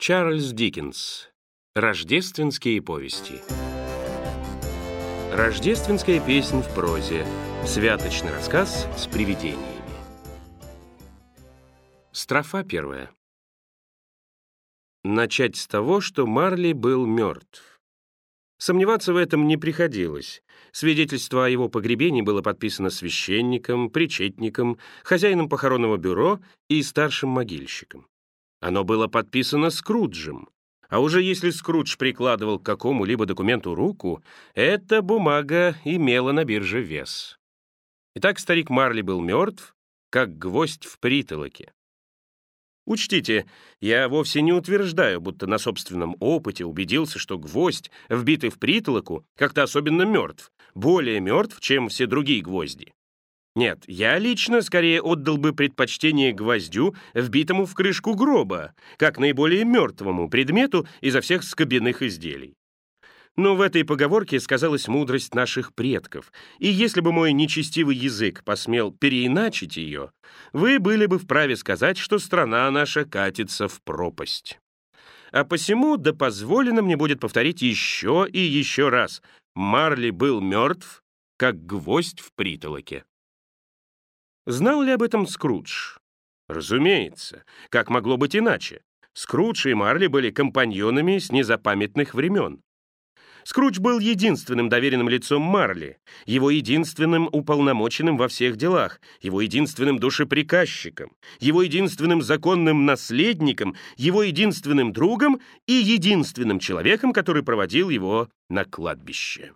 Чарльз Диккенс. Рождественские повести. Рождественская песнь в прозе. Святочный рассказ с привидениями. Строфа первая. Начать с того, что Марли был мертв. Сомневаться в этом не приходилось. Свидетельство о его погребении было подписано священником, причетником, хозяином похоронного бюро и старшим могильщиком. Оно было подписано Скруджем. А уже если Скрудж прикладывал к какому-либо документу руку, эта бумага имела на бирже вес. Итак, старик Марли был мертв, как гвоздь в притолоке. Учтите, я вовсе не утверждаю, будто на собственном опыте убедился, что гвоздь, вбитый в притолоку, как-то особенно мертв, более мертв, чем все другие гвозди. Нет, я лично скорее отдал бы предпочтение гвоздю, вбитому в крышку гроба, как наиболее мертвому предмету изо всех скобяных изделий. Но в этой поговорке сказалась мудрость наших предков, и если бы мой нечестивый язык посмел переиначить ее, вы были бы вправе сказать, что страна наша катится в пропасть. А посему да позволено мне будет повторить еще и еще раз. Марли был мертв, как гвоздь в притолоке. Знал ли об этом Скрудж? Разумеется. Как могло быть иначе? Скрудж и Марли были компаньонами с незапамятных времен. Скрудж был единственным доверенным лицом Марли, его единственным уполномоченным во всех делах, его единственным душеприказчиком, его единственным законным наследником, его единственным другом и единственным человеком, который проводил его на кладбище.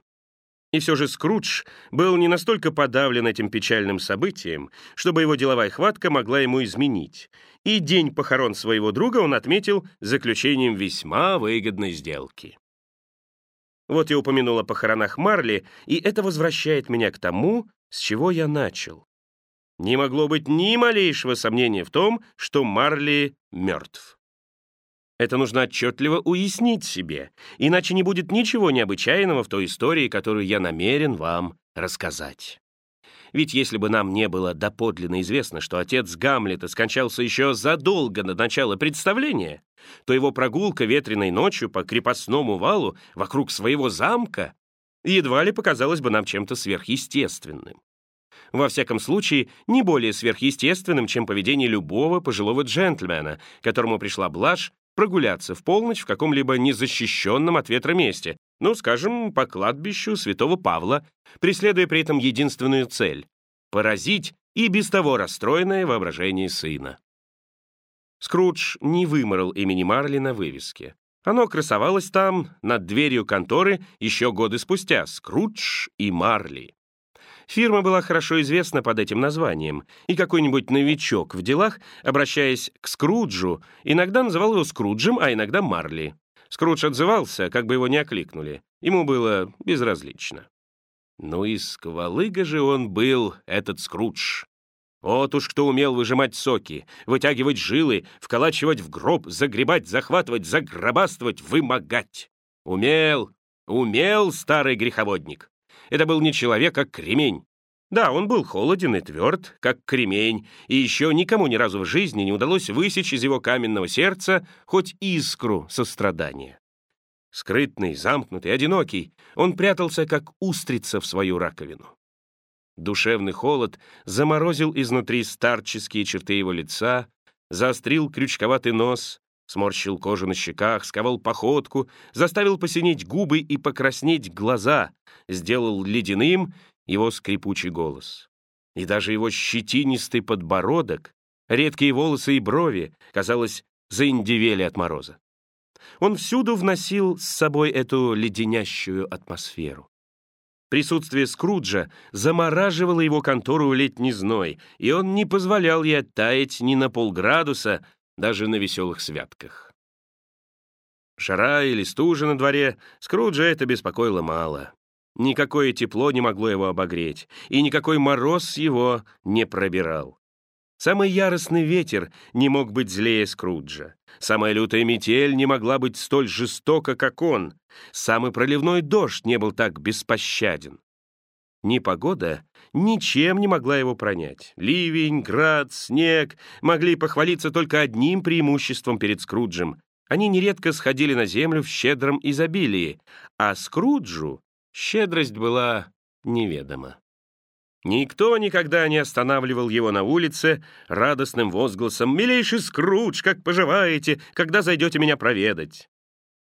И все же Скрудж был не настолько подавлен этим печальным событием, чтобы его деловая хватка могла ему изменить. И день похорон своего друга он отметил заключением весьма выгодной сделки. Вот я упомянул о похоронах Марли, и это возвращает меня к тому, с чего я начал. Не могло быть ни малейшего сомнения в том, что Марли мертв. Это нужно отчетливо уяснить себе, иначе не будет ничего необычайного в той истории, которую я намерен вам рассказать. Ведь если бы нам не было доподлинно известно, что отец Гамлета скончался еще задолго до начала представления, то его прогулка ветреной ночью по крепостному валу вокруг своего замка едва ли показалась бы нам чем-то сверхъестественным. Во всяком случае, не более сверхъестественным, чем поведение любого пожилого джентльмена, которому пришла блажь прогуляться в полночь в каком-либо незащищенном от ветра месте, ну, скажем, по кладбищу святого Павла, преследуя при этом единственную цель — поразить и без того расстроенное воображение сына. Скрудж не выморал имени Марли на вывеске. Оно красовалось там, над дверью конторы, еще годы спустя, Скрудж и Марли. Фирма была хорошо известна под этим названием, и какой-нибудь новичок в делах, обращаясь к Скруджу, иногда называл его Скруджем, а иногда Марли. Скрудж отзывался, как бы его ни окликнули. Ему было безразлично. Ну и сквалыга же он был, этот Скрудж. Вот уж кто умел выжимать соки, вытягивать жилы, вколачивать в гроб, загребать, захватывать, загробаствовать, вымогать. Умел, умел старый греховодник. Это был не человек, а кремень. Да, он был холоден и тверд, как кремень, и еще никому ни разу в жизни не удалось высечь из его каменного сердца хоть искру сострадания. Скрытный, замкнутый, одинокий, он прятался, как устрица в свою раковину. Душевный холод заморозил изнутри старческие черты его лица, заострил крючковатый нос, сморщил кожу на щеках, сковал походку, заставил посинеть губы и покраснеть глаза, сделал ледяным его скрипучий голос. И даже его щетинистый подбородок, редкие волосы и брови, казалось, заиндевели от мороза. Он всюду вносил с собой эту леденящую атмосферу. Присутствие Скруджа замораживало его контору летний зной, и он не позволял ей оттаять ни на полградуса, даже на веселых святках. Жара или стужа на дворе, Скруджа это беспокоило мало. Никакое тепло не могло его обогреть, и никакой мороз его не пробирал. Самый яростный ветер не мог быть злее Скруджа. Самая лютая метель не могла быть столь жестока, как он. Самый проливной дождь не был так беспощаден. Ни погода ничем не могла его пронять. Ливень, град, снег могли похвалиться только одним преимуществом перед Скруджем Они нередко сходили на землю в щедром изобилии, а Скруджу щедрость была неведома. Никто никогда не останавливал его на улице радостным возгласом «Милейший Скрудж, как поживаете, когда зайдете меня проведать?»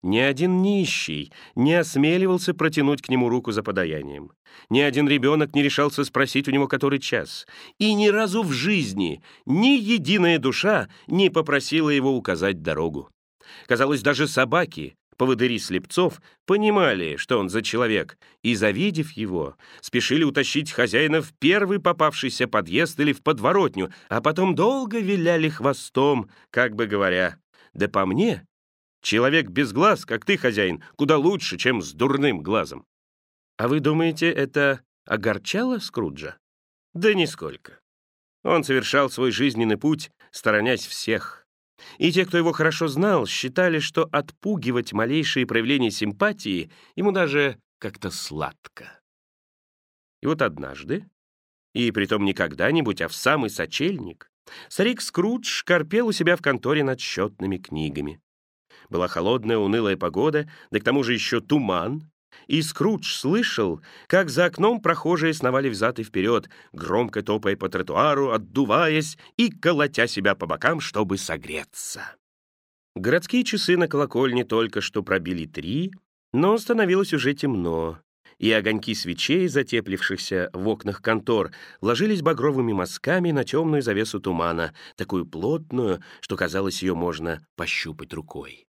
Ни один нищий не осмеливался протянуть к нему руку за подаянием. Ни один ребенок не решался спросить у него который час. И ни разу в жизни ни единая душа не попросила его указать дорогу. Казалось, даже собаки, поводыри слепцов, понимали, что он за человек, и, завидев его, спешили утащить хозяина в первый попавшийся подъезд или в подворотню, а потом долго виляли хвостом, как бы говоря, «Да по мне, Человек без глаз, как ты, хозяин, куда лучше, чем с дурным глазом. А вы думаете, это огорчало Скруджа? Да нисколько. Он совершал свой жизненный путь, сторонясь всех. И те, кто его хорошо знал, считали, что отпугивать малейшие проявления симпатии ему даже как-то сладко. И вот однажды, и притом не когда-нибудь, а в самый сочельник, старик Скрудж корпел у себя в конторе над счетными книгами. Была холодная, унылая погода, да к тому же еще туман. И Скрудж слышал, как за окном прохожие сновали взад и вперед, громко топая по тротуару, отдуваясь и колотя себя по бокам, чтобы согреться. Городские часы на колокольне только что пробили три, но становилось уже темно, и огоньки свечей, затеплившихся в окнах контор, ложились багровыми мазками на темную завесу тумана, такую плотную, что казалось, ее можно пощупать рукой.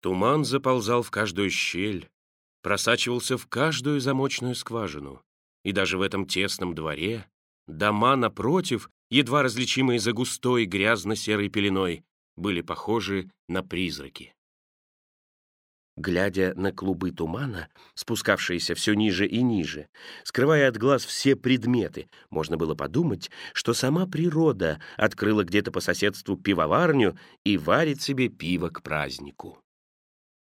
Туман заползал в каждую щель, просачивался в каждую замочную скважину. И даже в этом тесном дворе дома напротив, едва различимые за густой грязно-серой пеленой, были похожи на призраки. Глядя на клубы тумана, спускавшиеся все ниже и ниже, скрывая от глаз все предметы, можно было подумать, что сама природа открыла где-то по соседству пивоварню и варит себе пиво к празднику.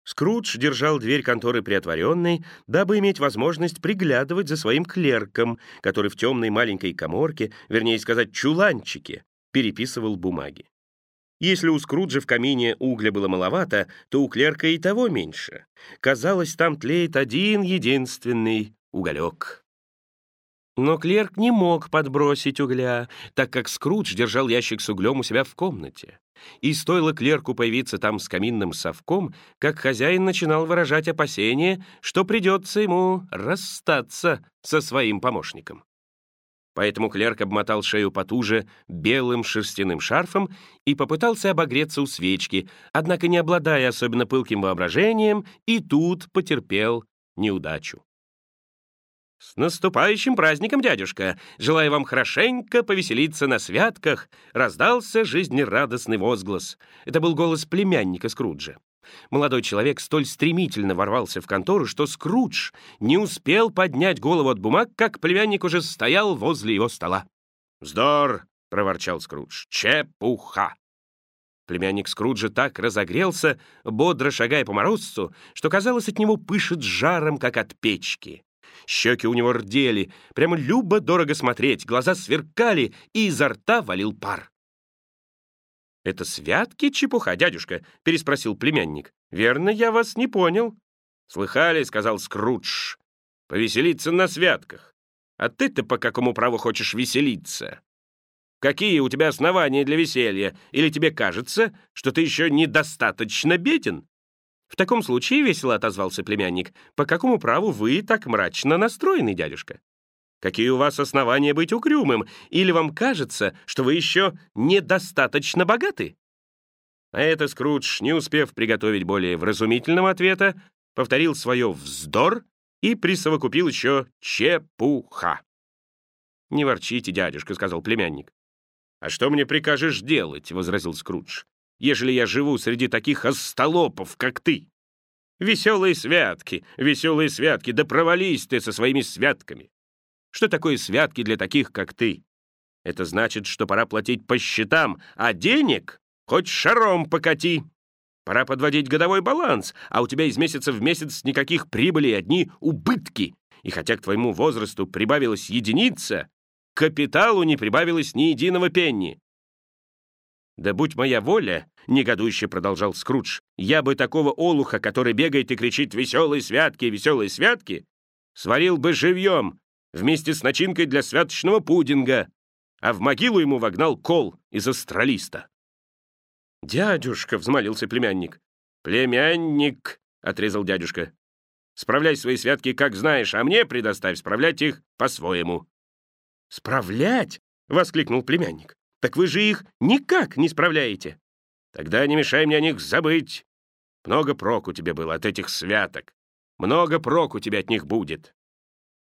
Скрудж держал дверь конторы приотворенной, дабы иметь возможность приглядывать за своим клерком, который в темной маленькой коморке, вернее сказать, чуланчике, переписывал бумаги. Если у Скруджа в камине угля было маловато, то у клерка и того меньше. Казалось, там тлеет один единственный уголек. Но клерк не мог подбросить угля, так как Скрудж держал ящик с углем у себя в комнате. И стоило клерку появиться там с каминным совком, как хозяин начинал выражать опасение, что придется ему расстаться со своим помощником. Поэтому клерк обмотал шею потуже белым шерстяным шарфом и попытался обогреться у свечки, однако не обладая особенно пылким воображением, и тут потерпел неудачу. «С наступающим праздником, дядюшка! Желаю вам хорошенько повеселиться на святках!» Раздался жизнерадостный возглас. Это был голос племянника Скруджа. Молодой человек столь стремительно ворвался в контору, что Скрудж не успел поднять голову от бумаг, как племянник уже стоял возле его стола. «Вздор!» — проворчал Скрудж. «Чепуха!» Племянник Скруджа так разогрелся, бодро шагая по морозцу, что, казалось, от него пышет жаром, как от печки. Щеки у него рдели, прямо любо-дорого смотреть, глаза сверкали, и изо рта валил пар. «Это святки, чепуха, дядюшка?» — переспросил племянник. «Верно, я вас не понял». «Слыхали?» — сказал Скрудж. «Повеселиться на святках. А ты-то по какому праву хочешь веселиться? Какие у тебя основания для веселья? Или тебе кажется, что ты еще недостаточно беден?» «В таком случае, — весело отозвался племянник, — по какому праву вы так мрачно настроены, дядюшка? Какие у вас основания быть угрюмым? Или вам кажется, что вы еще недостаточно богаты?» А это Скрудж, не успев приготовить более вразумительного ответа, повторил свое «вздор» и присовокупил еще «чепуха». «Не ворчите, дядюшка», — сказал племянник. «А что мне прикажешь делать?» — возразил Скрудж ежели я живу среди таких остолопов, как ты. Веселые святки, веселые святки, да провались ты со своими святками. Что такое святки для таких, как ты? Это значит, что пора платить по счетам, а денег хоть шаром покати. Пора подводить годовой баланс, а у тебя из месяца в месяц никаких прибылей, одни убытки. И хотя к твоему возрасту прибавилась единица, капиталу не прибавилось ни единого пенни. «Да будь моя воля», — негодующе продолжал Скрудж, «я бы такого олуха, который бегает и кричит «Веселые святки, веселые святки», сварил бы живьем вместе с начинкой для святочного пудинга, а в могилу ему вогнал кол из астралиста». «Дядюшка», — взмолился племянник. «Племянник», — отрезал дядюшка. «Справляй свои святки, как знаешь, а мне предоставь справлять их по-своему». «Справлять?» — воскликнул племянник. Так вы же их никак не справляете. Тогда не мешай мне о них забыть. Много проку тебе было от этих святок. Много проку тебе от них будет.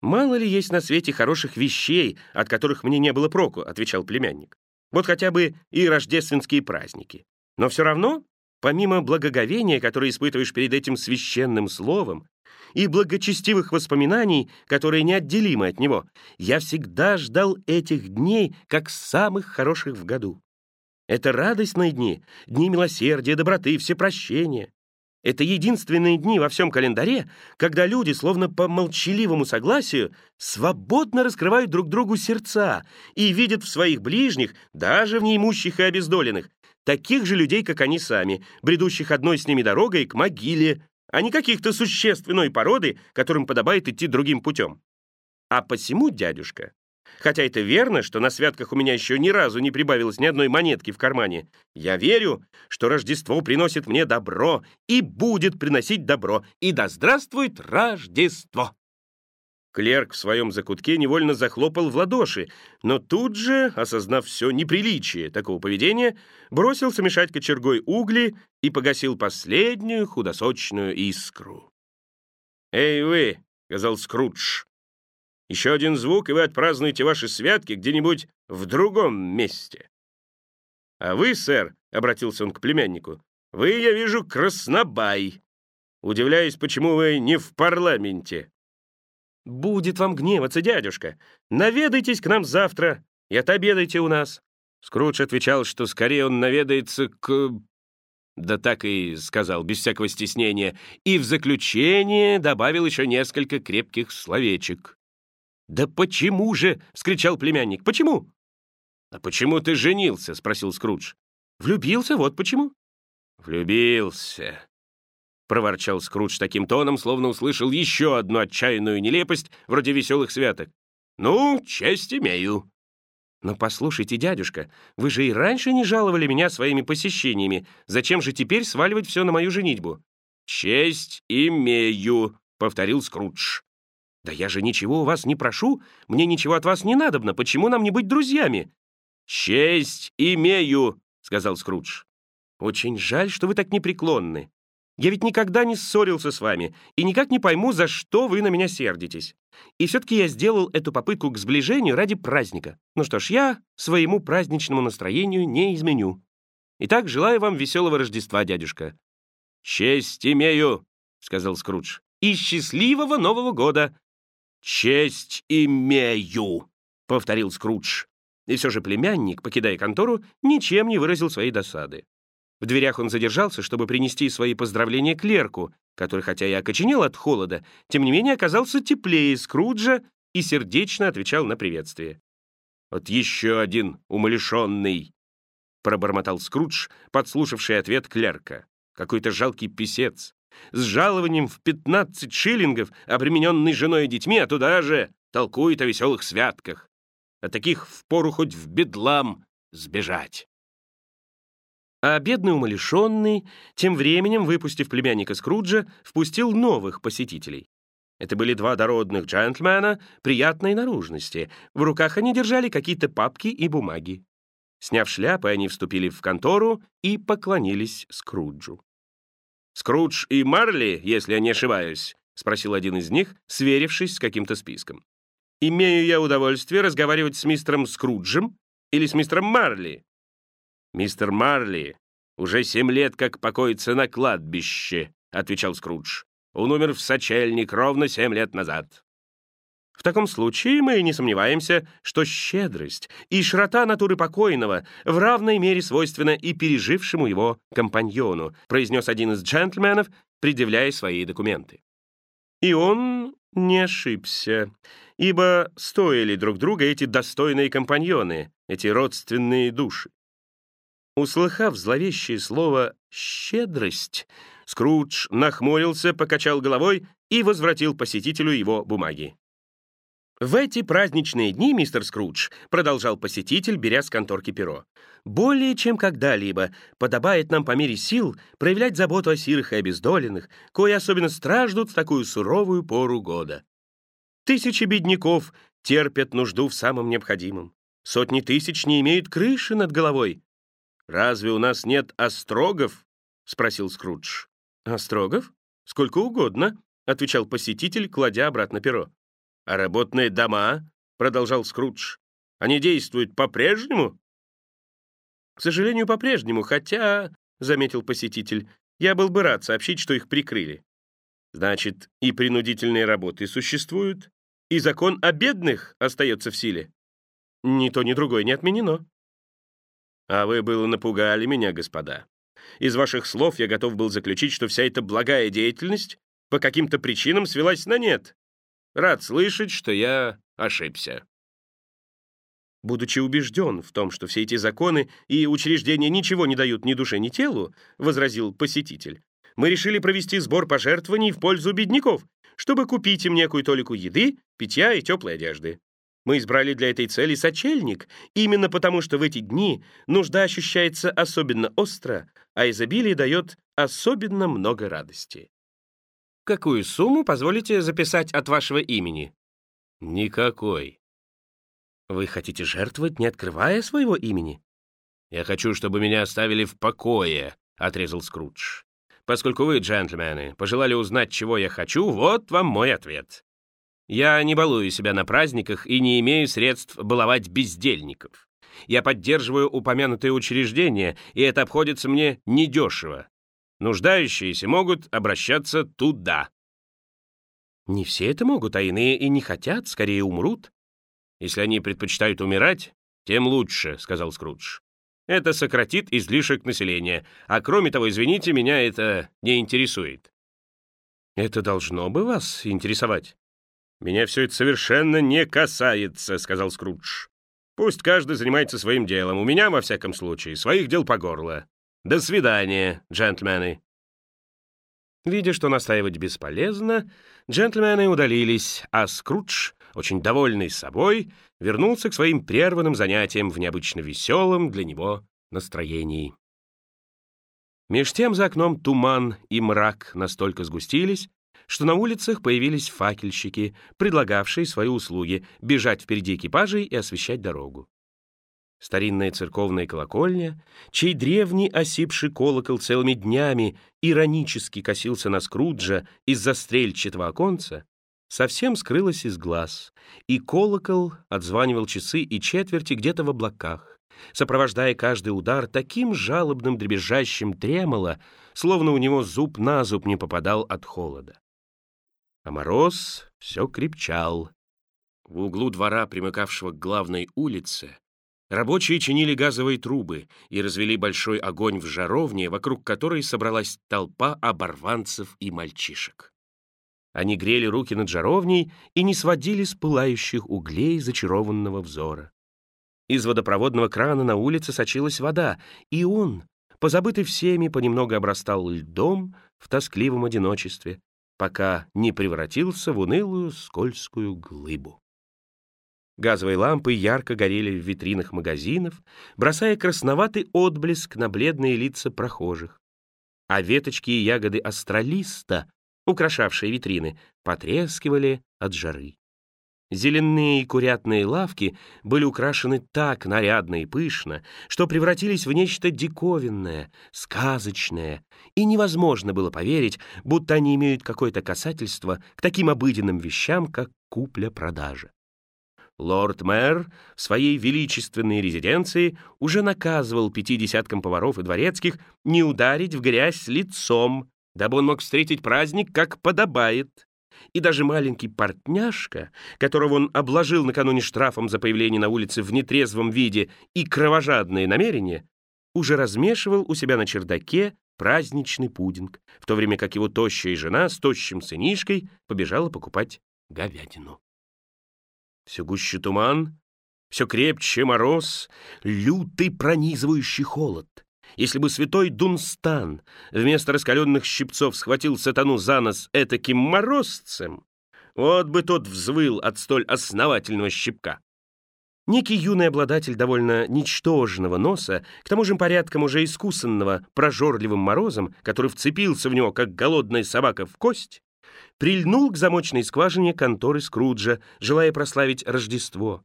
«Мало ли есть на свете хороших вещей, от которых мне не было проку», — отвечал племянник. «Вот хотя бы и рождественские праздники. Но все равно, помимо благоговения, которое испытываешь перед этим священным словом, и благочестивых воспоминаний, которые неотделимы от него, я всегда ждал этих дней как самых хороших в году. Это радостные дни, дни милосердия, доброты, всепрощения. Это единственные дни во всем календаре, когда люди, словно по молчаливому согласию, свободно раскрывают друг другу сердца и видят в своих ближних, даже в неимущих и обездоленных, таких же людей, как они сами, бредущих одной с ними дорогой к могиле, а не каких-то существенной породы, которым подобает идти другим путем. А посему, дядюшка, хотя это верно, что на святках у меня еще ни разу не прибавилось ни одной монетки в кармане, я верю, что Рождество приносит мне добро и будет приносить добро, и да здравствует Рождество! Клерк в своем закутке невольно захлопал в ладоши, но тут же, осознав все неприличие такого поведения, бросился мешать кочергой угли и погасил последнюю худосочную искру. «Эй вы!» — сказал Скрудж. «Еще один звук, и вы отпразднуете ваши святки где-нибудь в другом месте». «А вы, сэр», — обратился он к племяннику, — «вы, я вижу, краснобай. Удивляюсь, почему вы не в парламенте». «Будет вам гневаться, дядюшка. Наведайтесь к нам завтра и отобедайте у нас». Скрудж отвечал, что скорее он наведается к... Да так и сказал, без всякого стеснения, и в заключение добавил еще несколько крепких словечек. «Да почему же?» — вскричал племянник. «Почему?» «А почему ты женился?» — спросил Скрудж. «Влюбился, вот почему». «Влюбился», — проворчал Скрудж таким тоном, словно услышал еще одну отчаянную нелепость, вроде веселых святок. «Ну, честь имею». «Но послушайте, дядюшка, вы же и раньше не жаловали меня своими посещениями. Зачем же теперь сваливать все на мою женитьбу?» «Честь имею», — повторил Скрудж. «Да я же ничего у вас не прошу. Мне ничего от вас не надобно. Почему нам не быть друзьями?» «Честь имею», — сказал Скрудж. «Очень жаль, что вы так непреклонны. Я ведь никогда не ссорился с вами и никак не пойму, за что вы на меня сердитесь. И все-таки я сделал эту попытку к сближению ради праздника. Ну что ж, я своему праздничному настроению не изменю. Итак, желаю вам веселого Рождества, дядюшка». «Честь имею», — сказал Скрудж. «И счастливого Нового года!» «Честь имею», — повторил Скрудж. И все же племянник, покидая контору, ничем не выразил своей досады. В дверях он задержался, чтобы принести свои поздравления клерку, который, хотя и окоченел от холода, тем не менее оказался теплее Скруджа и сердечно отвечал на приветствие. «Вот еще один умалишенный!» — пробормотал Скрудж, подслушавший ответ клерка. «Какой-то жалкий писец, с жалованием в 15 шиллингов, обремененный женой и детьми, а туда же толкует о веселых святках. А таких впору хоть в бедлам сбежать». А бедный умалишенный, тем временем, выпустив племянника Скруджа, впустил новых посетителей. Это были два дородных джентльмена приятной наружности. В руках они держали какие-то папки и бумаги. Сняв шляпы, они вступили в контору и поклонились Скруджу. «Скрудж и Марли, если я не ошибаюсь?» — спросил один из них, сверившись с каким-то списком. «Имею я удовольствие разговаривать с мистером Скруджем или с мистером Марли?» «Мистер Марли уже семь лет как покоится на кладбище», — отвечал Скрудж. «Он умер в сочельник ровно семь лет назад». В таком случае мы не сомневаемся, что щедрость и широта натуры покойного в равной мере свойственна и пережившему его компаньону, произнес один из джентльменов, предъявляя свои документы. И он не ошибся, ибо стоили друг друга эти достойные компаньоны, эти родственные души. Услыхав зловещее слово «щедрость», Скрудж нахмурился, покачал головой и возвратил посетителю его бумаги. «В эти праздничные дни, мистер Скрудж», — продолжал посетитель, беря с конторки перо, «более чем когда-либо подобает нам по мере сил проявлять заботу о сирых и обездоленных, кои особенно страждут в такую суровую пору года. Тысячи бедняков терпят нужду в самом необходимом. Сотни тысяч не имеют крыши над головой. Разве у нас нет острогов?» — спросил Скрудж. «Острогов? Сколько угодно», — отвечал посетитель, кладя обратно перо. «А работные дома?» — продолжал Скрудж. «Они действуют по-прежнему?» «К сожалению, по-прежнему, хотя...» — заметил посетитель. «Я был бы рад сообщить, что их прикрыли». «Значит, и принудительные работы существуют, и закон о бедных остается в силе?» «Ни то, ни другое не отменено». «А вы было напугали меня, господа. Из ваших слов я готов был заключить, что вся эта благая деятельность по каким-то причинам свелась на нет. Рад слышать, что я ошибся. Будучи убежден в том, что все эти законы и учреждения ничего не дают ни душе, ни телу, возразил посетитель, мы решили провести сбор пожертвований в пользу бедняков, чтобы купить им некую толику еды, питья и теплой одежды. Мы избрали для этой цели сочельник, именно потому что в эти дни нужда ощущается особенно остро, а изобилие дает особенно много радости. Какую сумму позволите записать от вашего имени? Никакой. Вы хотите жертвовать, не открывая своего имени? Я хочу, чтобы меня оставили в покое, отрезал Скрудж. Поскольку вы, джентльмены, пожелали узнать, чего я хочу, вот вам мой ответ. Я не балую себя на праздниках и не имею средств баловать бездельников. Я поддерживаю упомянутые учреждения, и это обходится мне недешево. Нуждающиеся могут обращаться туда. Не все это могут, а иные и не хотят, скорее умрут. Если они предпочитают умирать, тем лучше, сказал Скрудж. Это сократит излишек населения, а кроме того, извините, меня это не интересует. Это должно бы вас интересовать. «Меня все это совершенно не касается», — сказал Скрудж. «Пусть каждый занимается своим делом. У меня, во всяком случае, своих дел по горло. До свидания, джентльмены». Видя, что настаивать бесполезно, джентльмены удалились, а Скрудж, очень довольный собой, вернулся к своим прерванным занятиям в необычно веселом для него настроении. Меж тем за окном туман и мрак настолько сгустились, что на улицах появились факельщики, предлагавшие свои услуги бежать впереди экипажей и освещать дорогу. Старинная церковная колокольня, чей древний осипший колокол целыми днями иронически косился на Скруджа из-за стрельчатого оконца, совсем скрылась из глаз, и колокол отзванивал часы и четверти где-то в облаках, сопровождая каждый удар таким жалобным дребезжащим тремоло, словно у него зуб на зуб не попадал от холода а мороз все крепчал. В углу двора, примыкавшего к главной улице, рабочие чинили газовые трубы и развели большой огонь в жаровне, вокруг которой собралась толпа оборванцев и мальчишек. Они грели руки над жаровней и не сводили с пылающих углей зачарованного взора. Из водопроводного крана на улице сочилась вода, и он, позабытый всеми, понемногу обрастал льдом в тоскливом одиночестве, пока не превратился в унылую скользкую глыбу. Газовые лампы ярко горели в витринах магазинов, бросая красноватый отблеск на бледные лица прохожих. А веточки и ягоды астролиста, украшавшие витрины, потрескивали от жары. Зеленые курятные лавки были украшены так нарядно и пышно, что превратились в нечто диковинное, сказочное, и невозможно было поверить, будто они имеют какое-то касательство к таким обыденным вещам, как купля-продажа. Лорд-мэр в своей величественной резиденции уже наказывал пяти десяткам поваров и дворецких не ударить в грязь лицом, дабы он мог встретить праздник, как подобает и даже маленький портняшка, которого он обложил накануне штрафом за появление на улице в нетрезвом виде и кровожадные намерения, уже размешивал у себя на чердаке праздничный пудинг, в то время как его тощая жена с тощим сынишкой побежала покупать говядину. Все гуще туман, все крепче мороз, лютый пронизывающий холод. если бы святой Дунстан вместо раскаленных щипцов схватил сатану за нос этаким морозцем, вот бы тот взвыл от столь основательного щипка. Некий юный обладатель довольно ничтожного носа, к тому же порядком уже искусанного прожорливым морозом, который вцепился в него, как голодная собака в кость, прильнул к замочной скважине конторы Скруджа, желая прославить Рождество.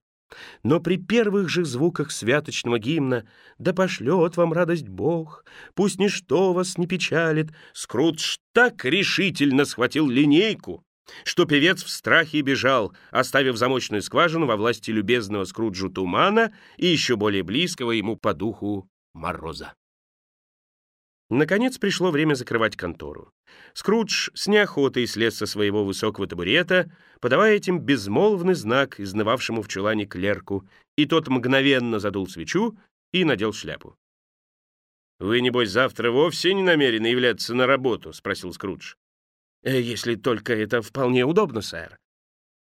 Но при первых же звуках святочного гимна «Да пошлет вам радость Бог, пусть ничто вас не печалит», Скрудж так решительно схватил линейку, что певец в страхе бежал, оставив замочную скважину во власти любезного Скруджу Тумана и еще более близкого ему по духу Мороза. Наконец пришло время закрывать контору. Скрудж с неохотой слез со своего высокого табурета, подавая этим безмолвный знак изнывавшему в чулане клерку, и тот мгновенно задул свечу и надел шляпу. «Вы, небось, завтра вовсе не намерены являться на работу?» — спросил Скрудж. «Э, «Если только это вполне удобно, сэр».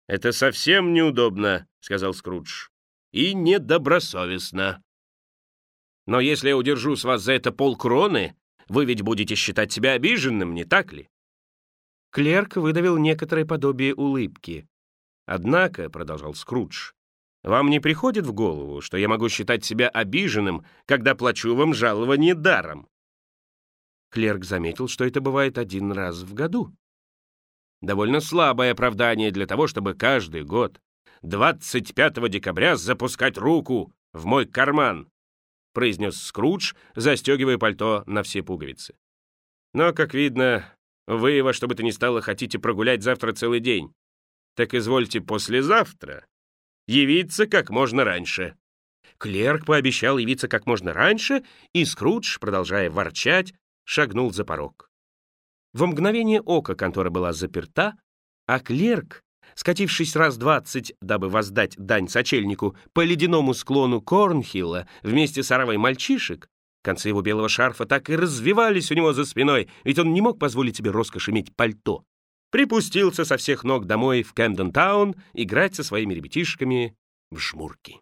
«Это совсем неудобно», — сказал Скрудж, — «и недобросовестно. Но если я удержу с вас за это полкроны, вы ведь будете считать себя обиженным, не так ли?» Клерк выдавил некоторое подобие улыбки. «Однако», — продолжал Скрудж, — «вам не приходит в голову, что я могу считать себя обиженным, когда плачу вам жалование даром?» Клерк заметил, что это бывает один раз в году. Довольно слабое оправдание для того, чтобы каждый год 25 декабря запускать руку в мой карман — произнес Скрудж, застегивая пальто на все пуговицы. «Но, как видно, вы во что бы то ни стало хотите прогулять завтра целый день. Так извольте послезавтра явиться как можно раньше». Клерк пообещал явиться как можно раньше, и Скрудж, продолжая ворчать, шагнул за порог. В мгновение ока контора была заперта, а клерк скатившись раз двадцать, дабы воздать дань сочельнику, по ледяному склону Корнхилла вместе с оравой мальчишек, концы его белого шарфа так и развивались у него за спиной, ведь он не мог позволить себе роскошь иметь пальто. Припустился со всех ног домой в Кэмден-таун играть со своими ребятишками в шмурки.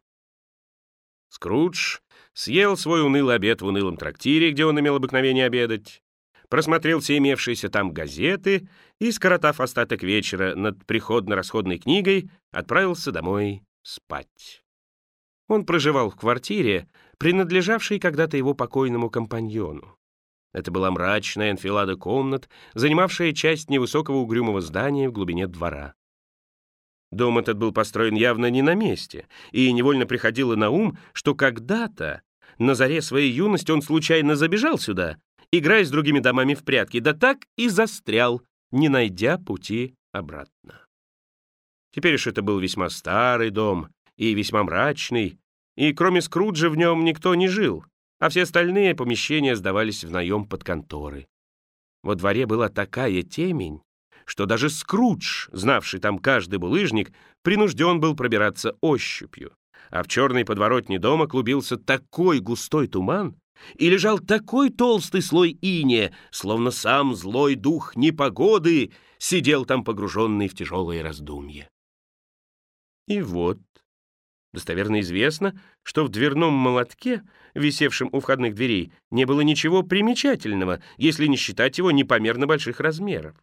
Скрудж съел свой унылый обед в унылом трактире, где он имел обыкновение обедать, просмотрел все имевшиеся там газеты и, скоротав остаток вечера над приходно-расходной книгой, отправился домой спать. Он проживал в квартире, принадлежавшей когда-то его покойному компаньону. Это была мрачная анфилада комнат, занимавшая часть невысокого угрюмого здания в глубине двора. Дом этот был построен явно не на месте, и невольно приходило на ум, что когда-то, на заре своей юности, он случайно забежал сюда играя с другими домами в прятки, да так и застрял, не найдя пути обратно. Теперь уж это был весьма старый дом и весьма мрачный, и кроме Скруджа в нем никто не жил, а все остальные помещения сдавались в наем под конторы. Во дворе была такая темень, что даже Скрудж, знавший там каждый булыжник, принужден был пробираться ощупью, а в черной подворотне дома клубился такой густой туман, и лежал такой толстый слой иния, словно сам злой дух непогоды сидел там погруженный в тяжелые раздумья. И вот, достоверно известно, что в дверном молотке, висевшем у входных дверей, не было ничего примечательного, если не считать его непомерно больших размеров.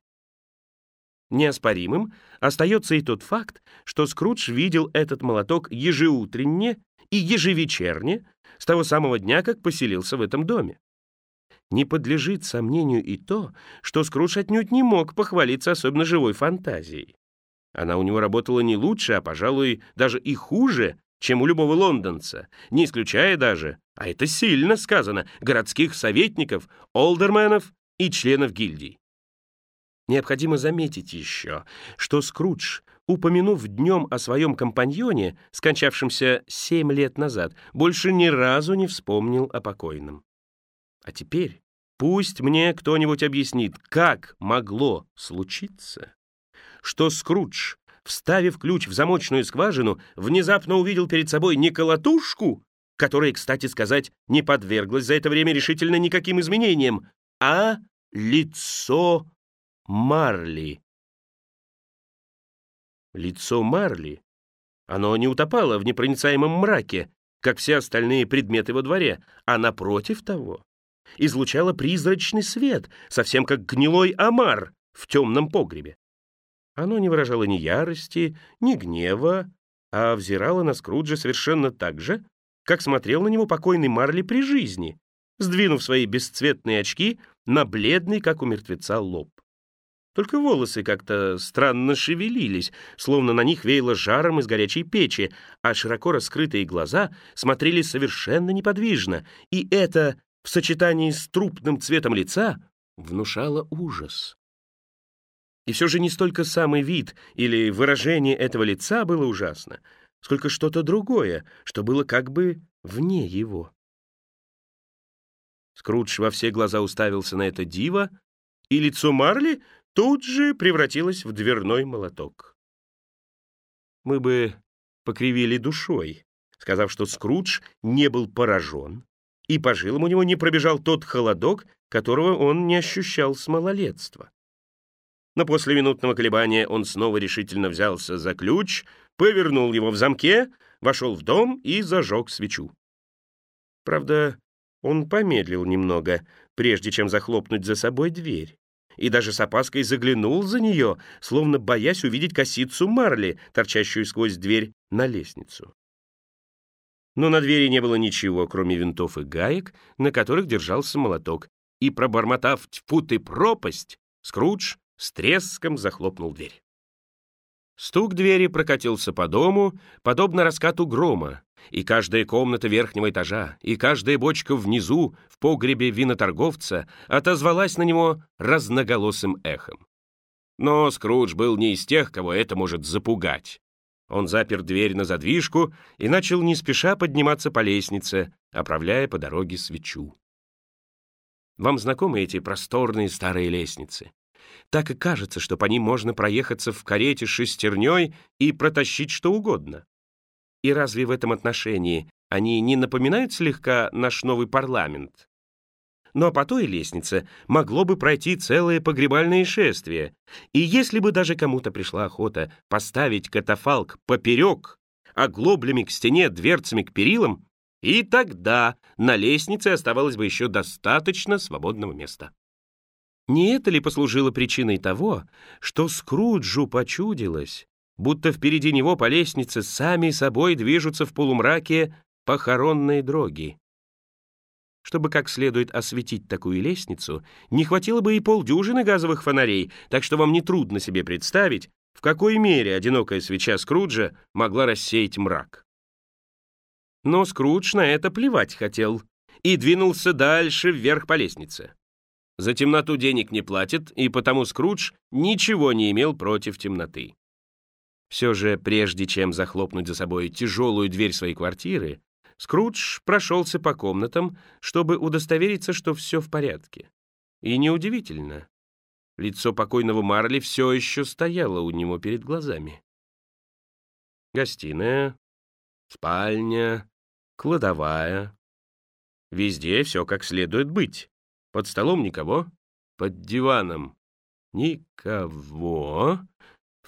Неоспоримым остается и тот факт, что Скрудж видел этот молоток ежеутренне и ежевечерне с того самого дня, как поселился в этом доме. Не подлежит сомнению и то, что Скрудж отнюдь не мог похвалиться особенно живой фантазией. Она у него работала не лучше, а, пожалуй, даже и хуже, чем у любого лондонца, не исключая даже, а это сильно сказано, городских советников, олдерменов и членов гильдий. Необходимо заметить еще, что Скрудж, упомянув днем о своем компаньоне, скончавшемся семь лет назад, больше ни разу не вспомнил о покойном. А теперь пусть мне кто-нибудь объяснит, как могло случиться, что Скрудж, вставив ключ в замочную скважину, внезапно увидел перед собой не колотушку, которая, кстати сказать, не подверглась за это время решительно никаким изменениям, а лицо Марли. Лицо Марли. Оно не утопало в непроницаемом мраке, как все остальные предметы во дворе, а напротив того, излучало призрачный свет, совсем как гнилой омар в темном погребе. Оно не выражало ни ярости, ни гнева, а взирало на Скруджа совершенно так же, как смотрел на него покойный Марли при жизни, сдвинув свои бесцветные очки на бледный, как у мертвеца, лоб. Только волосы как-то странно шевелились, словно на них веяло жаром из горячей печи, а широко раскрытые глаза смотрели совершенно неподвижно, и это, в сочетании с трупным цветом лица, внушало ужас. И все же не столько самый вид или выражение этого лица было ужасно, сколько что-то другое, что было как бы вне его. Скрудж во все глаза уставился на это диво, и лицо Марли тут же превратилось в дверной молоток. Мы бы покривили душой, сказав, что Скрудж не был поражен, и по жилам у него не пробежал тот холодок, которого он не ощущал с малолетства. Но после минутного колебания он снова решительно взялся за ключ, повернул его в замке, вошел в дом и зажег свечу. Правда, он помедлил немного, прежде чем захлопнуть за собой дверь, и даже с опаской заглянул за нее, словно боясь увидеть косицу Марли, торчащую сквозь дверь на лестницу. Но на двери не было ничего, кроме винтов и гаек, на которых держался молоток, и, пробормотав «тьфу ты пропасть», Скрудж с треском захлопнул дверь. Стук двери прокатился по дому, подобно раскату грома, и каждая комната верхнего этажа, и каждая бочка внизу, в погребе виноторговца, отозвалась на него разноголосым эхом. Но Скрудж был не из тех, кого это может запугать. Он запер дверь на задвижку и начал не спеша подниматься по лестнице, оправляя по дороге свечу. Вам знакомы эти просторные старые лестницы? Так и кажется, что по ним можно проехаться в карете шестерней и протащить что угодно. И разве в этом отношении они не напоминают слегка наш новый парламент? Но по той лестнице могло бы пройти целое погребальное шествие, и если бы даже кому-то пришла охота поставить катафалк поперек, оглоблями к стене, дверцами к перилам, и тогда на лестнице оставалось бы еще достаточно свободного места. Не это ли послужило причиной того, что Скруджу почудилось, будто впереди него по лестнице сами собой движутся в полумраке похоронные дроги? Чтобы как следует осветить такую лестницу, не хватило бы и полдюжины газовых фонарей, так что вам нетрудно себе представить, в какой мере одинокая свеча Скруджа могла рассеять мрак. Но Скрудж на это плевать хотел и двинулся дальше вверх по лестнице. За темноту денег не платят, и потому Скрудж ничего не имел против темноты. Все же, прежде чем захлопнуть за собой тяжелую дверь своей квартиры, Скрудж прошелся по комнатам, чтобы удостовериться, что все в порядке. И неудивительно. Лицо покойного Марли все еще стояло у него перед глазами. Гостиная, спальня, кладовая. Везде все как следует быть. Под столом никого, под диваном никого.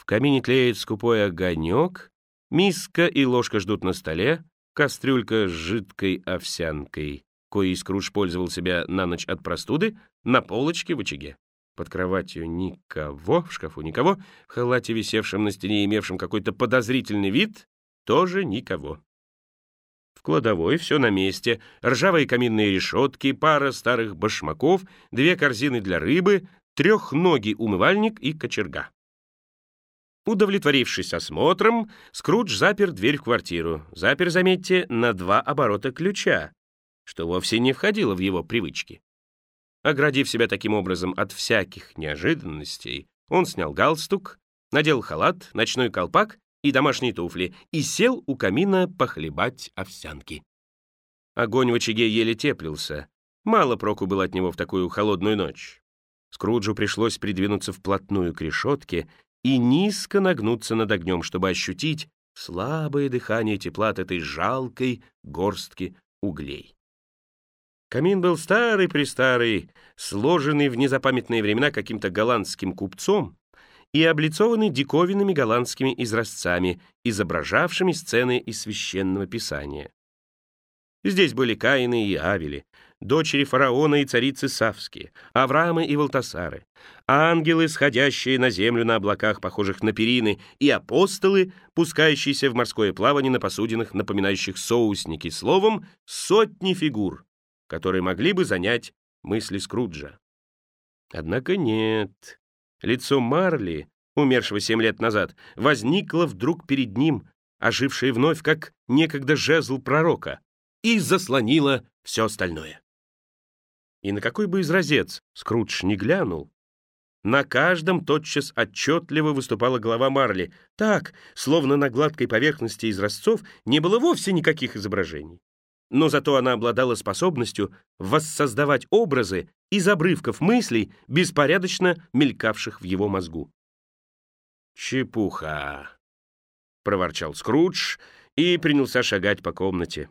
В камине тлеет скупой огонек, миска и ложка ждут на столе, кастрюлька с жидкой овсянкой, коей Скрудж пользовал себя на ночь от простуды, на полочке в очаге. Под кроватью никого, в шкафу никого, в халате, висевшем на стене, имевшем какой-то подозрительный вид, тоже никого. В кладовой все на месте. Ржавые каминные решетки, пара старых башмаков, две корзины для рыбы, трехногий умывальник и кочерга. Удовлетворившись осмотром, Скрудж запер дверь в квартиру. Запер, заметьте, на два оборота ключа, что вовсе не входило в его привычки. Оградив себя таким образом от всяких неожиданностей, он снял галстук, надел халат, ночной колпак и домашние туфли и сел у камина похлебать овсянки. Огонь в очаге еле теплился. Мало проку было от него в такую холодную ночь. Скруджу пришлось придвинуться вплотную к решетке и низко нагнуться над огнем, чтобы ощутить слабое дыхание тепла от этой жалкой горстки углей. Камин был старый-престарый, сложенный в незапамятные времена каким-то голландским купцом, и облицованы диковинными голландскими изразцами, изображавшими сцены из священного писания. Здесь были Каины и Авели, дочери фараона и царицы Савски, Авраамы и Валтасары, ангелы, сходящие на землю на облаках, похожих на перины, и апостолы, пускающиеся в морское плавание на посудинах, напоминающих соусники, словом, сотни фигур, которые могли бы занять мысли Скруджа. Однако нет. Лицо Марли, умершего семь лет назад, возникло вдруг перед ним, ожившее вновь, как некогда жезл пророка, и заслонило все остальное. И на какой бы изразец Скрудж не глянул, на каждом тотчас отчетливо выступала голова Марли, так, словно на гладкой поверхности изразцов не было вовсе никаких изображений. Но зато она обладала способностью воссоздавать образы из обрывков мыслей, беспорядочно мелькавших в его мозгу. «Чепуха!» — проворчал Скрудж и принялся шагать по комнате.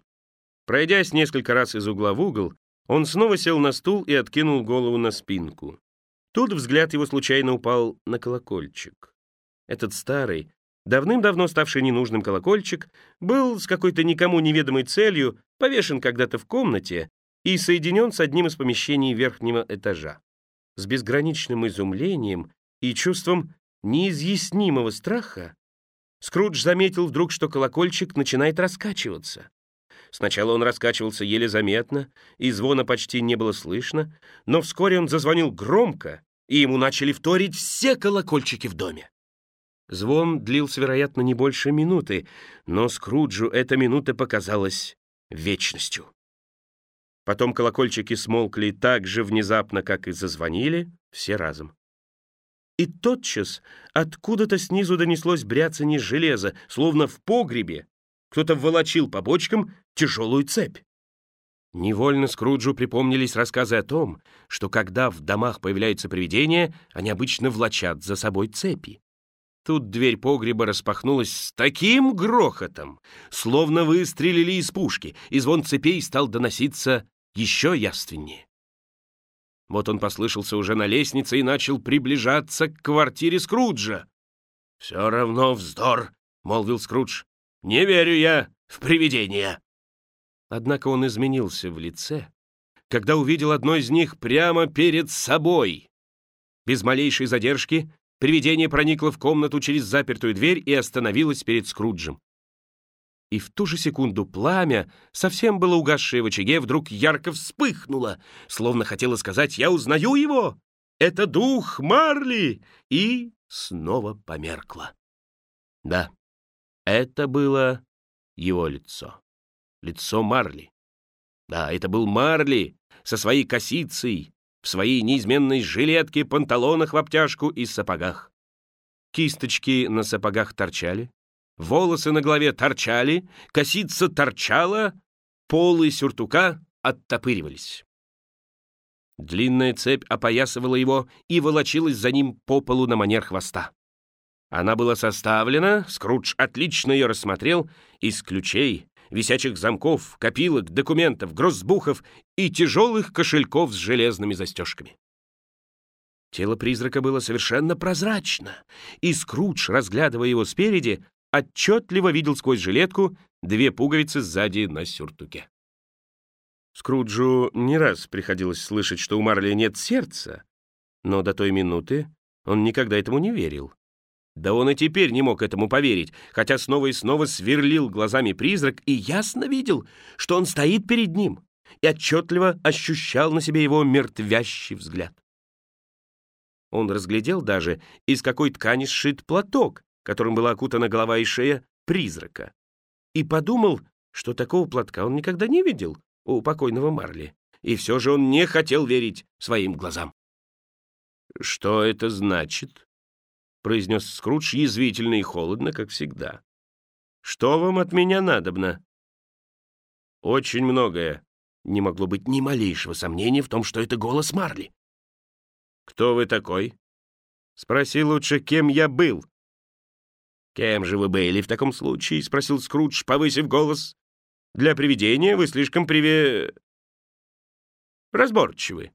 Пройдясь несколько раз из угла в угол, он снова сел на стул и откинул голову на спинку. Тут взгляд его случайно упал на колокольчик. Этот старый, давным-давно ставший ненужным колокольчик, был с какой-то никому неведомой целью повешен когда-то в комнате и соединен с одним из помещений верхнего этажа. С безграничным изумлением и чувством неизъяснимого страха Скрудж заметил вдруг, что колокольчик начинает раскачиваться. Сначала он раскачивался еле заметно, и звона почти не было слышно, но вскоре он зазвонил громко, и ему начали вторить все колокольчики в доме. Звон длился, вероятно, не больше минуты, но Скруджу эта минута показалась вечностью. Потом колокольчики смолкли так же внезапно, как и зазвонили, все разом. И тотчас откуда-то снизу донеслось бряцание железа, словно в погребе кто-то волочил по бочкам тяжелую цепь. Невольно Скруджу припомнились рассказы о том, что когда в домах появляются привидения, они обычно влачат за собой цепи. Тут дверь погреба распахнулась с таким грохотом, словно выстрелили из пушки, и звон цепей стал доноситься еще явственнее. Вот он послышался уже на лестнице и начал приближаться к квартире Скруджа. «Все равно вздор», — молвил Скрудж. «Не верю я в привидения». Однако он изменился в лице, когда увидел одно из них прямо перед собой. Без малейшей задержки привидение проникло в комнату через запертую дверь и остановилось перед Скруджем. И в ту же секунду пламя, совсем было угасшее в очаге, вдруг ярко вспыхнуло, словно хотело сказать «Я узнаю его! Это дух Марли!» и снова померкло. Да, это было его лицо лицо Марли. Да, это был Марли со своей косицей, в своей неизменной жилетке, панталонах в обтяжку и сапогах. Кисточки на сапогах торчали, волосы на голове торчали, косица торчала, полы сюртука оттопыривались. Длинная цепь опоясывала его и волочилась за ним по полу на манер хвоста. Она была составлена, Скрудж отлично ее рассмотрел, из ключей, висячих замков, копилок, документов, гроссбухов и тяжелых кошельков с железными застежками. Тело призрака было совершенно прозрачно, и Скрудж, разглядывая его спереди, отчетливо видел сквозь жилетку две пуговицы сзади на сюртуке. Скруджу не раз приходилось слышать, что у Марли нет сердца, но до той минуты он никогда этому не верил. Да он и теперь не мог этому поверить, хотя снова и снова сверлил глазами призрак и ясно видел, что он стоит перед ним, и отчетливо ощущал на себе его мертвящий взгляд. Он разглядел даже, из какой ткани сшит платок, которым была окутана голова и шея призрака, и подумал, что такого платка он никогда не видел у покойного Марли, и все же он не хотел верить своим глазам. «Что это значит?» — произнес Скрудж язвительно и холодно, как всегда. «Что вам от меня надобно?» «Очень многое». Не могло быть ни малейшего сомнения в том, что это голос Марли. «Кто вы такой?» «Спроси лучше, кем я был». «Кем же вы были в таком случае?» — спросил Скрудж, повысив голос. «Для привидения вы слишком приве... разборчивы».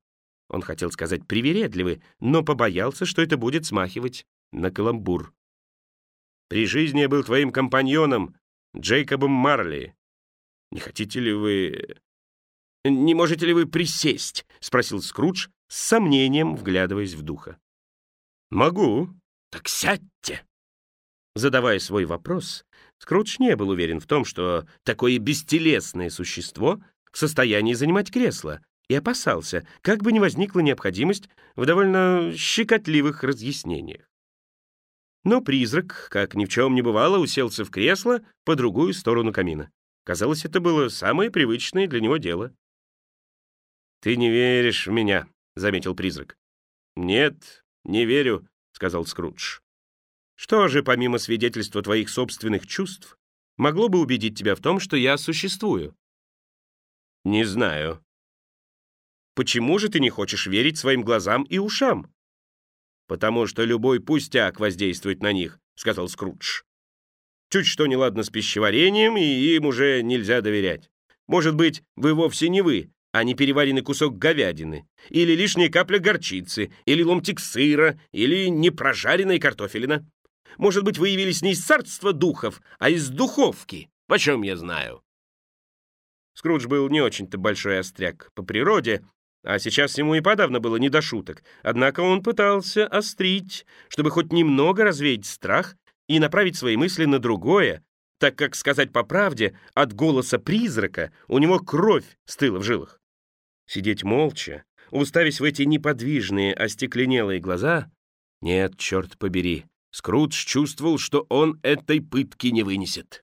Он хотел сказать «привередливы», но побоялся, что это будет смахивать на каламбур. При жизни я был твоим компаньоном, Джейкобом Марли. Не хотите ли вы Не можете ли вы присесть?» — спросил Скрудж с сомнением, вглядываясь в духа. «Могу. Так сядьте!» Задавая свой вопрос, Скрудж не был уверен в том, что такое бестелесное существо в состоянии занимать кресло, и опасался, как бы не возникла необходимость в довольно щекотливых разъяснениях. Но призрак, как ни в чем не бывало, уселся в кресло по другую сторону камина. Казалось, это было самое привычное для него дело. «Ты не веришь в меня», — заметил призрак. «Нет, не верю», — сказал Скрудж. «Что же, помимо свидетельства твоих собственных чувств, могло бы убедить тебя в том, что я существую?» «Не знаю». «Почему же ты не хочешь верить своим глазам и ушам?» «Потому что любой пустяк воздействует на них», — сказал Скрудж. «Чуть что неладно с пищеварением, и им уже нельзя доверять. Может быть, вы вовсе не вы, а не переваренный кусок говядины, или лишняя капля горчицы, или ломтик сыра, или непрожаренная картофелина. Может быть, вы явились не из царства духов, а из духовки. Почем я знаю?» Скрудж был не очень-то большой остряк по природе, а сейчас ему и подавно было не до шуток. Однако он пытался острить, чтобы хоть немного развеять страх и направить свои мысли на другое, так как, сказать по правде, от голоса призрака у него кровь стыла в жилах. Сидеть молча, уставясь в эти неподвижные, остекленелые глаза? Нет, черт побери, Скрудж чувствовал, что он этой пытки не вынесет.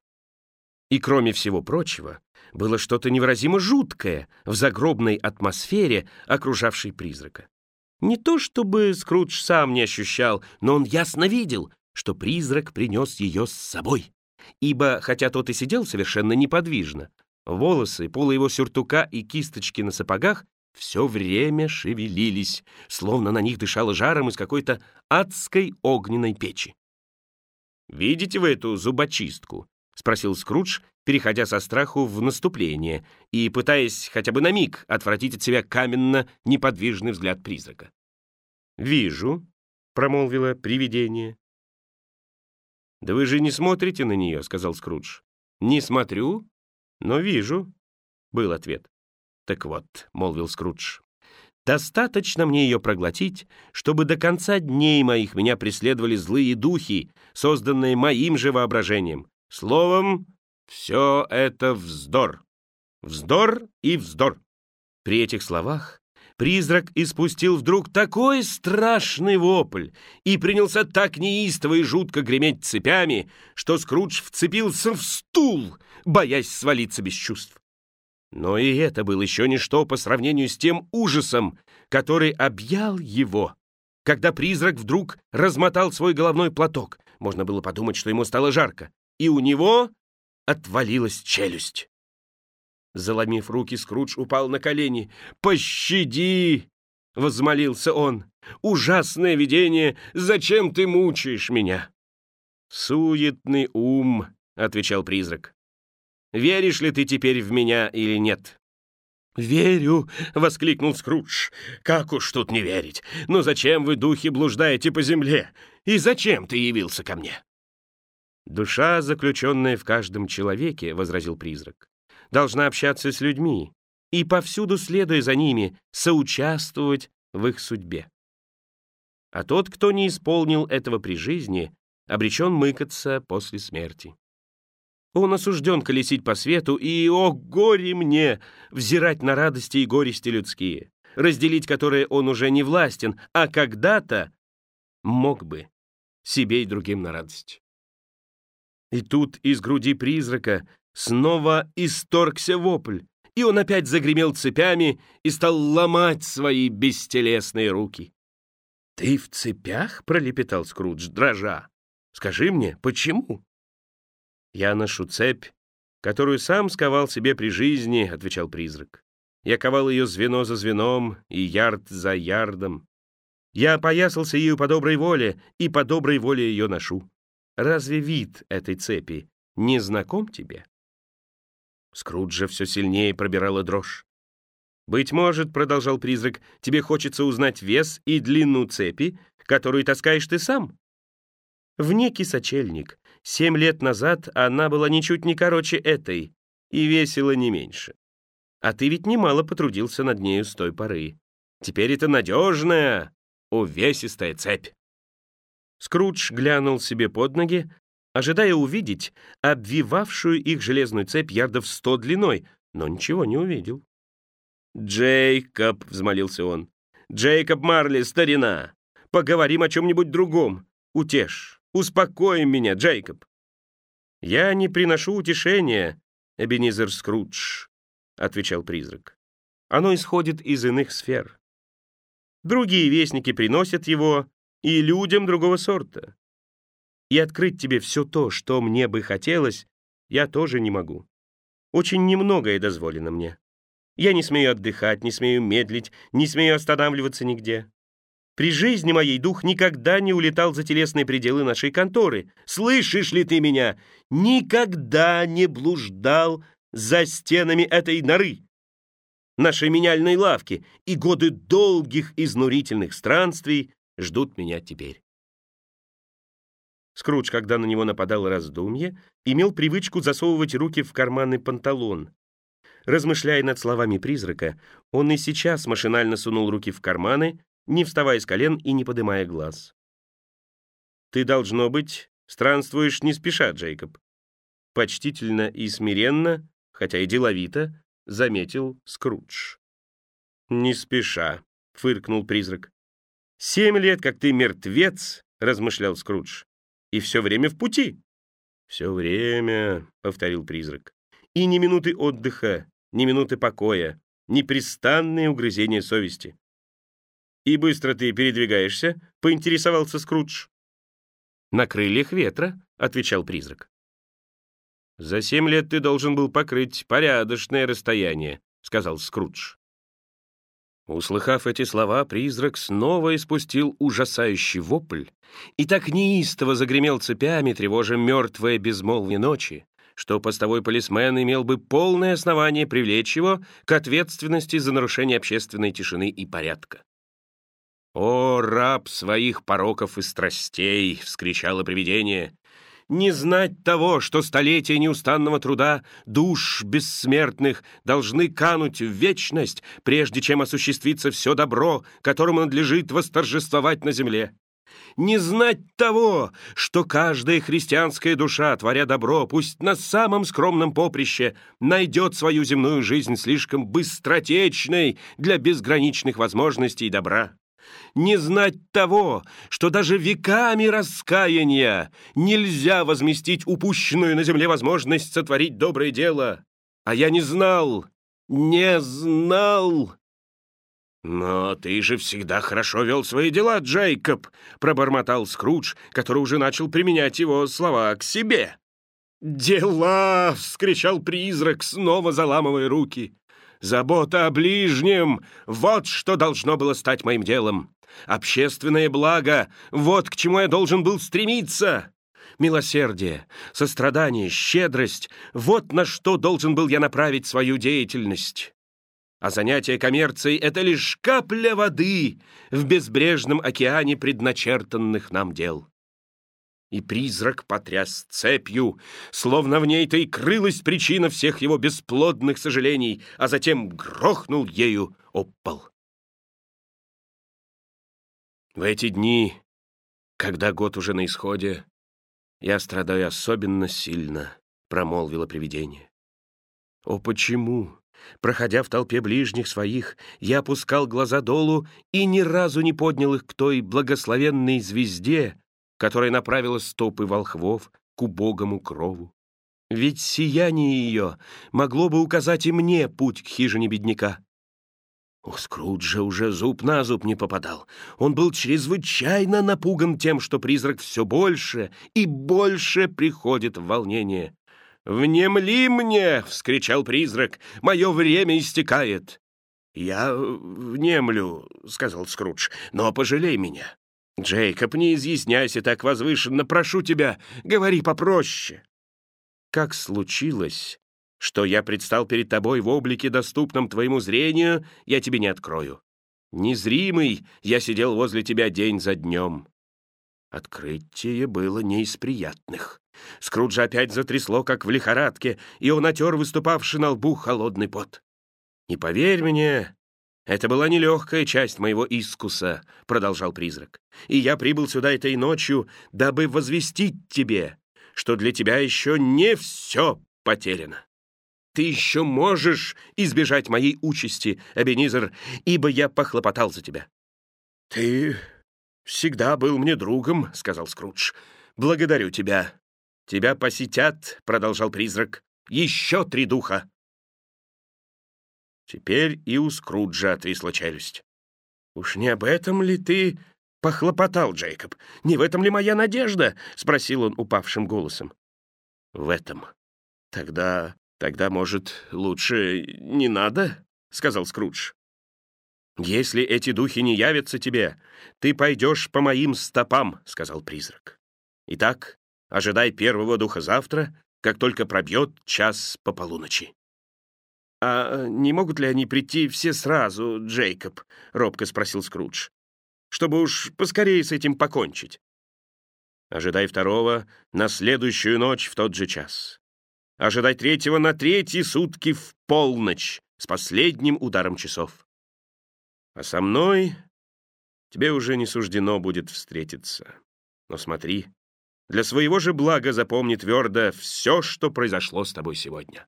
И кроме всего прочего, было что-то невыразимо жуткое в загробной атмосфере, окружавшей призрака. Не то чтобы Скрудж сам не ощущал, но он ясно видел, что призрак принес ее с собой. Ибо, хотя тот и сидел совершенно неподвижно, волосы, полы его сюртука и кисточки на сапогах все время шевелились, словно на них дышало жаром из какой-то адской огненной печи. «Видите вы эту зубочистку?» — спросил Скрудж, переходя со страху в наступление и пытаясь хотя бы на миг отвратить от себя каменно неподвижный взгляд призрака. «Вижу», — промолвило привидение. «Да вы же не смотрите на нее», — сказал Скрудж. «Не смотрю, но вижу», — был ответ. «Так вот», — молвил Скрудж, — «достаточно мне ее проглотить, чтобы до конца дней моих меня преследовали злые духи, созданные моим же воображением. Словом, все это вздор. Вздор и вздор. При этих словах призрак испустил вдруг такой страшный вопль и принялся так неистово и жутко греметь цепями, что Скрудж вцепился в стул, боясь свалиться без чувств. Но и это было еще ничто по сравнению с тем ужасом, который объял его, когда призрак вдруг размотал свой головной платок. Можно было подумать, что ему стало жарко. И у него отвалилась челюсть. Заломив руки, Скрудж упал на колени. «Пощади!» — возмолился он. «Ужасное видение! Зачем ты мучаешь меня?» «Суетный ум», — отвечал призрак. «Веришь ли ты теперь в меня или нет?» «Верю!» — воскликнул Скрудж. «Как уж тут не верить? Но зачем вы, духи, блуждаете по земле? И зачем ты явился ко мне?» «Душа, заключенная в каждом человеке», — возразил призрак, «должна общаться с людьми и, повсюду следуя за ними, соучаствовать в их судьбе. А тот, кто не исполнил этого при жизни, обречен мыкаться после смерти. Он осужден колесить по свету и, о горе мне, взирать на радости и горести людские, разделить которые он уже не властен, а когда-то мог бы себе и другим на радость. И тут из груди призрака снова исторгся вопль, и он опять загремел цепями и стал ломать свои бестелесные руки. «Ты в цепях?» — пролепетал Скрудж, дрожа. «Скажи мне, почему?» «Я ношу цепь, которую сам сковал себе при жизни», — отвечал призрак. «Я ковал ее звено за звеном и ярд за ярдом. Я опоясался ею по доброй воле, и по доброй воле ее ношу. Разве вид этой цепи не знаком тебе?» Скруджа все сильнее пробирала дрожь. «Быть может, — продолжал призрак, — тебе хочется узнать вес и длину цепи, которую таскаешь ты сам?» В некий сочельник, семь лет назад она была ничуть не короче этой и весила не меньше. А ты ведь немало потрудился над нею с той поры. Теперь это надежная, увесистая цепь. Скрудж глянул себе под ноги, ожидая увидеть обвивавшую их железную цепь ярдов сто длиной, но ничего не увидел. «Джейкоб», — взмолился он, — «Джейкоб Марли, старина, поговорим о чем-нибудь другом. Утешь, успокой меня, Джейкоб». «Я не приношу утешения, Эбенизер Скрудж», — отвечал призрак. «Оно исходит из иных сфер. Другие вестники приносят его и людям другого сорта. И открыть тебе все то, что мне бы хотелось, я тоже не могу. Очень немногое дозволено мне. Я не смею отдыхать, не смею медлить, не смею останавливаться нигде. При жизни моей дух никогда не улетал за телесные пределы нашей конторы. Слышишь ли ты меня? Никогда не блуждал за стенами этой норы, нашей меняльной лавки, и годы долгих изнурительных странствий ждут меня теперь. Скрудж, когда на него нападало раздумье, имел привычку засовывать руки в карманы панталон. Размышляя над словами призрака, он и сейчас машинально сунул руки в карманы, не вставая с колен и не поднимая глаз. «Ты, должно быть, странствуешь не спеша, Джейкоб». Почтительно и смиренно, хотя и деловито, заметил Скрудж. «Не спеша», — фыркнул призрак. «Семь лет, как ты мертвец», — размышлял Скрудж, — «и все время в пути». «Все время», — повторил призрак, — «и ни минуты отдыха, ни минуты покоя, непрестанные угрызения совести». «И быстро ты передвигаешься?» — поинтересовался Скрудж. «На крыльях ветра», — отвечал призрак. «За семь лет ты должен был покрыть порядочное расстояние», — сказал Скрудж. Услыхав эти слова, призрак снова испустил ужасающий вопль и так неистово загремел цепями, тревожа мертвое безмолвие ночи, что постовой полисмен имел бы полное основание привлечь его к ответственности за нарушение общественной тишины и порядка. «О, раб своих пороков и страстей!» — вскричало привидение не знать того, что столетия неустанного труда душ бессмертных должны кануть в вечность, прежде чем осуществится все добро, которому надлежит восторжествовать на земле. Не знать того, что каждая христианская душа, творя добро, пусть на самом скромном поприще, найдет свою земную жизнь слишком быстротечной для безграничных возможностей добра не знать того, что даже веками раскаяния нельзя возместить упущенную на земле возможность сотворить доброе дело. А я не знал, не знал. «Но ты же всегда хорошо вел свои дела, Джейкоб», — пробормотал Скрудж, который уже начал применять его слова к себе. «Дела!» — вскричал призрак, снова заламывая руки. Забота о ближнем — вот что должно было стать моим делом. Общественное благо — вот к чему я должен был стремиться. Милосердие, сострадание, щедрость — вот на что должен был я направить свою деятельность. А занятие коммерцией — это лишь капля воды в безбрежном океане предначертанных нам дел и призрак потряс цепью, словно в ней-то и крылась причина всех его бесплодных сожалений, а затем грохнул ею об. В эти дни, когда год уже на исходе, я страдаю особенно сильно, промолвило привидение. О, почему, проходя в толпе ближних своих, я опускал глаза долу и ни разу не поднял их к той благословенной звезде, которая направила стопы волхвов к убогому крову. Ведь сияние ее могло бы указать и мне путь к хижине бедняка. У Скруджа уже зуб на зуб не попадал. Он был чрезвычайно напуган тем, что призрак все больше и больше приходит в волнение. «Внемли мне!» — вскричал призрак. «Мое время истекает!» «Я внемлю», — сказал Скрудж, — «но пожалей меня. «Джейкоб, не изъясняйся так возвышенно, прошу тебя, говори попроще». «Как случилось, что я предстал перед тобой в облике, доступном твоему зрению, я тебе не открою. Незримый я сидел возле тебя день за днем». Открытие было не из приятных. Скруджа опять затрясло, как в лихорадке, и он отер выступавший на лбу холодный пот. И поверь мне, это была нелегкая часть моего искуса, продолжал призрак. И я прибыл сюда этой ночью, дабы возвестить тебе, что для тебя еще не все потеряно. Ты еще можешь избежать моей участи, Эбенизер, ибо я похлопотал за тебя. Ты всегда был мне другом, сказал Скрудж. Благодарю тебя. Тебя посетят, продолжал призрак, еще три духа. Теперь и у Скруджа отвисла челюсть. «Уж не об этом ли ты похлопотал, Джейкоб? Не в этом ли моя надежда?» — спросил он упавшим голосом. «В этом. Тогда «Тогда, может, лучше не надо?» — сказал Скрудж. «Если эти духи не явятся тебе, ты пойдешь по моим стопам», — сказал призрак. «Итак, ожидай первого духа завтра, как только пробьет час по полуночи». «А не могут ли они прийти все сразу, Джейкоб?» — робко спросил Скрудж. «Чтобы уж поскорее с этим покончить». «Ожидай второго на следующую ночь в тот же час ожидать третьего на третьи сутки в полночь с последним ударом часов. А со мной тебе уже не суждено будет встретиться. Но смотри, для своего же блага запомни твердо все, что произошло с тобой сегодня.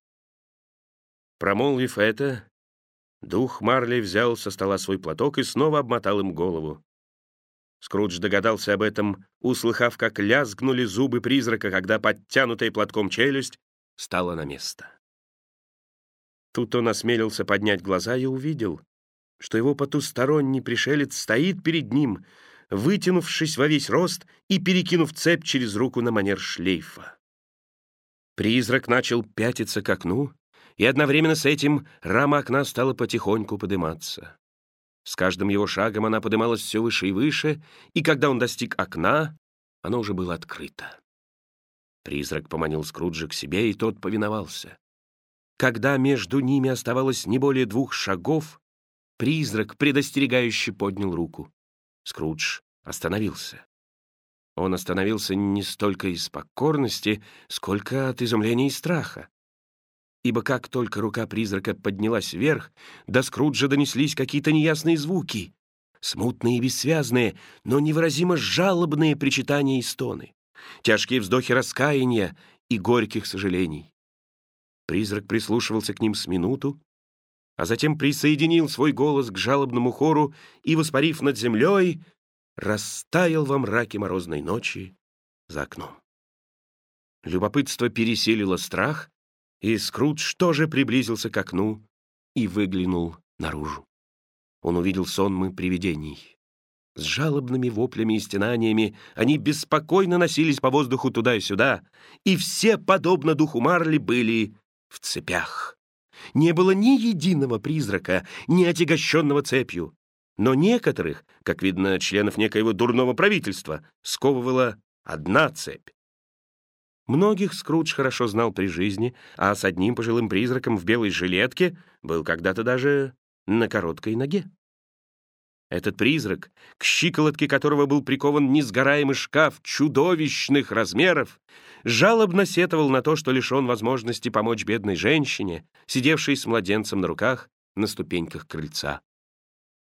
Промолвив это, дух Марли взял со стола свой платок и снова обмотал им голову. Скрудж догадался об этом, услыхав, как лязгнули зубы призрака, когда подтянутая платком челюсть стала на место. Тут он осмелился поднять глаза и увидел, что его потусторонний пришелец стоит перед ним, вытянувшись во весь рост и перекинув цепь через руку на манер шлейфа. Призрак начал пятиться к окну, и одновременно с этим рама окна стала потихоньку подниматься. С каждым его шагом она поднималась все выше и выше, и когда он достиг окна, оно уже было открыто. Призрак поманил Скруджа к себе, и тот повиновался. Когда между ними оставалось не более двух шагов, призрак предостерегающе поднял руку. Скрудж остановился. Он остановился не столько из покорности, сколько от изумления и страха. Ибо как только рука призрака поднялась вверх, до Скруджа донеслись какие-то неясные звуки, смутные и бессвязные, но невыразимо жалобные причитания и стоны тяжкие вздохи раскаяния и горьких сожалений. Призрак прислушивался к ним с минуту, а затем присоединил свой голос к жалобному хору и, воспарив над землей, растаял во мраке морозной ночи за окном. Любопытство пересилило страх, и Скрудж тоже приблизился к окну и выглянул наружу. Он увидел сонмы привидений. С жалобными воплями и стенаниями они беспокойно носились по воздуху туда и сюда, и все, подобно духу Марли, были в цепях. Не было ни единого призрака, ни отягощенного цепью. Но некоторых, как видно, членов некоего дурного правительства, сковывала одна цепь. Многих Скрудж хорошо знал при жизни, а с одним пожилым призраком в белой жилетке был когда-то даже на короткой ноге. Этот призрак, к щиколотке которого был прикован несгораемый шкаф чудовищных размеров, жалобно сетовал на то, что лишен возможности помочь бедной женщине, сидевшей с младенцем на руках на ступеньках крыльца.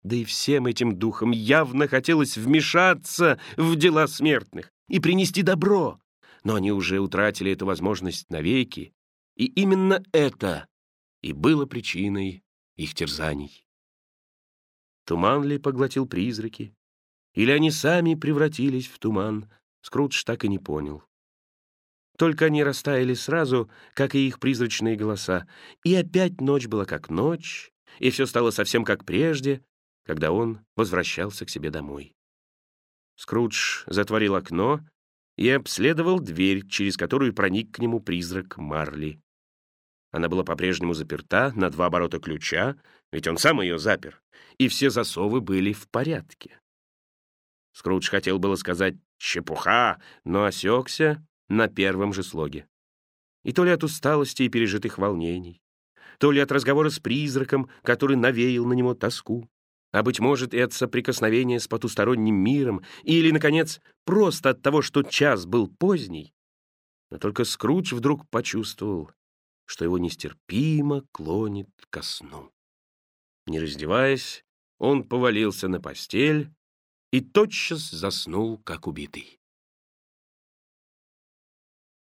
Да и всем этим духам явно хотелось вмешаться в дела смертных и принести добро, но они уже утратили эту возможность навеки, и именно это и было причиной их терзаний. Туман ли поглотил призраки? Или они сами превратились в туман? Скрудж так и не понял. Только они растаяли сразу, как и их призрачные голоса, и опять ночь была как ночь, и все стало совсем как прежде, когда он возвращался к себе домой. Скрудж затворил окно и обследовал дверь, через которую проник к нему призрак Марли. Она была по-прежнему заперта на два оборота ключа, ведь он сам ее запер, и все засовы были в порядке. Скрудж хотел было сказать «чепуха», но осекся на первом же слоге. И то ли от усталости и пережитых волнений, то ли от разговора с призраком, который навеял на него тоску, а, быть может, и от соприкосновения с потусторонним миром, или, наконец, просто от того, что час был поздний. Но только Скрудж вдруг почувствовал, что его нестерпимо клонит ко сну. Не раздеваясь, он повалился на постель и тотчас заснул, как убитый.